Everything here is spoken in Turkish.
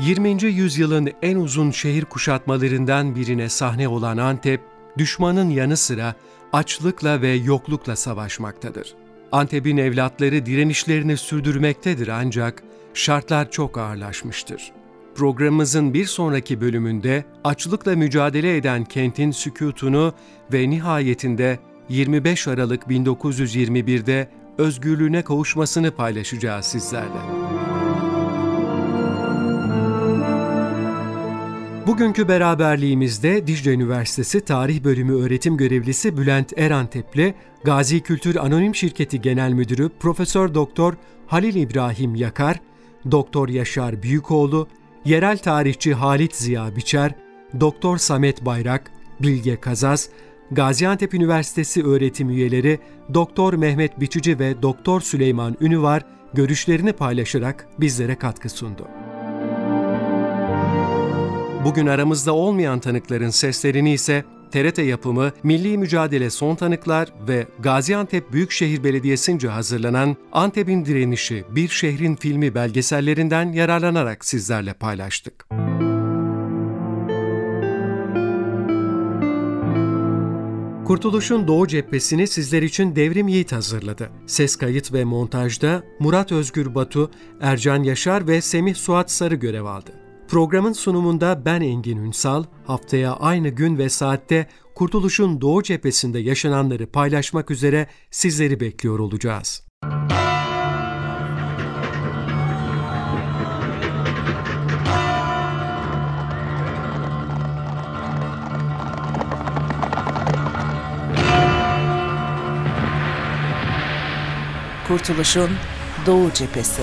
20. yüzyılın en uzun şehir kuşatmalarından birine sahne olan Antep, düşmanın yanı sıra açlıkla ve yoklukla savaşmaktadır. Antep'in evlatları direnişlerini sürdürmektedir ancak şartlar çok ağırlaşmıştır. Programımızın bir sonraki bölümünde açlıkla mücadele eden kentin sükutunu ve nihayetinde 25 Aralık 1921'de özgürlüğüne kavuşmasını paylaşacağız sizlerle. Bugünkü beraberliğimizde Dicle Üniversitesi Tarih Bölümü öğretim görevlisi Bülent Erantep'le Gazi Kültür Anonim Şirketi Genel Müdürü Profesör Doktor Halil İbrahim Yakar, Doktor Yaşar Büyükoğlu, yerel tarihçi Halit Ziya Biçer, Doktor Samet Bayrak, Bilge Kazaz, Gaziantep Üniversitesi öğretim üyeleri Doktor Mehmet Biçici ve Doktor Süleyman Ünüvar görüşlerini paylaşarak bizlere katkı sundu. Bugün aramızda olmayan tanıkların seslerini ise TRT yapımı Milli Mücadele Son Tanıklar ve Gaziantep Büyükşehir Belediyesi'nce hazırlanan Antep'in Direnişi Bir Şehrin Filmi belgesellerinden yararlanarak sizlerle paylaştık. Kurtuluş'un Doğu cephesini sizler için Devrim Yiğit hazırladı. Ses kayıt ve montajda Murat Özgür Batu, Ercan Yaşar ve Semih Suat Sarı görev aldı. Programın sunumunda ben Engin Ünsal, haftaya aynı gün ve saatte Kurtuluş'un Doğu cephesinde yaşananları paylaşmak üzere sizleri bekliyor olacağız. Kurtuluş'un Doğu Cephesi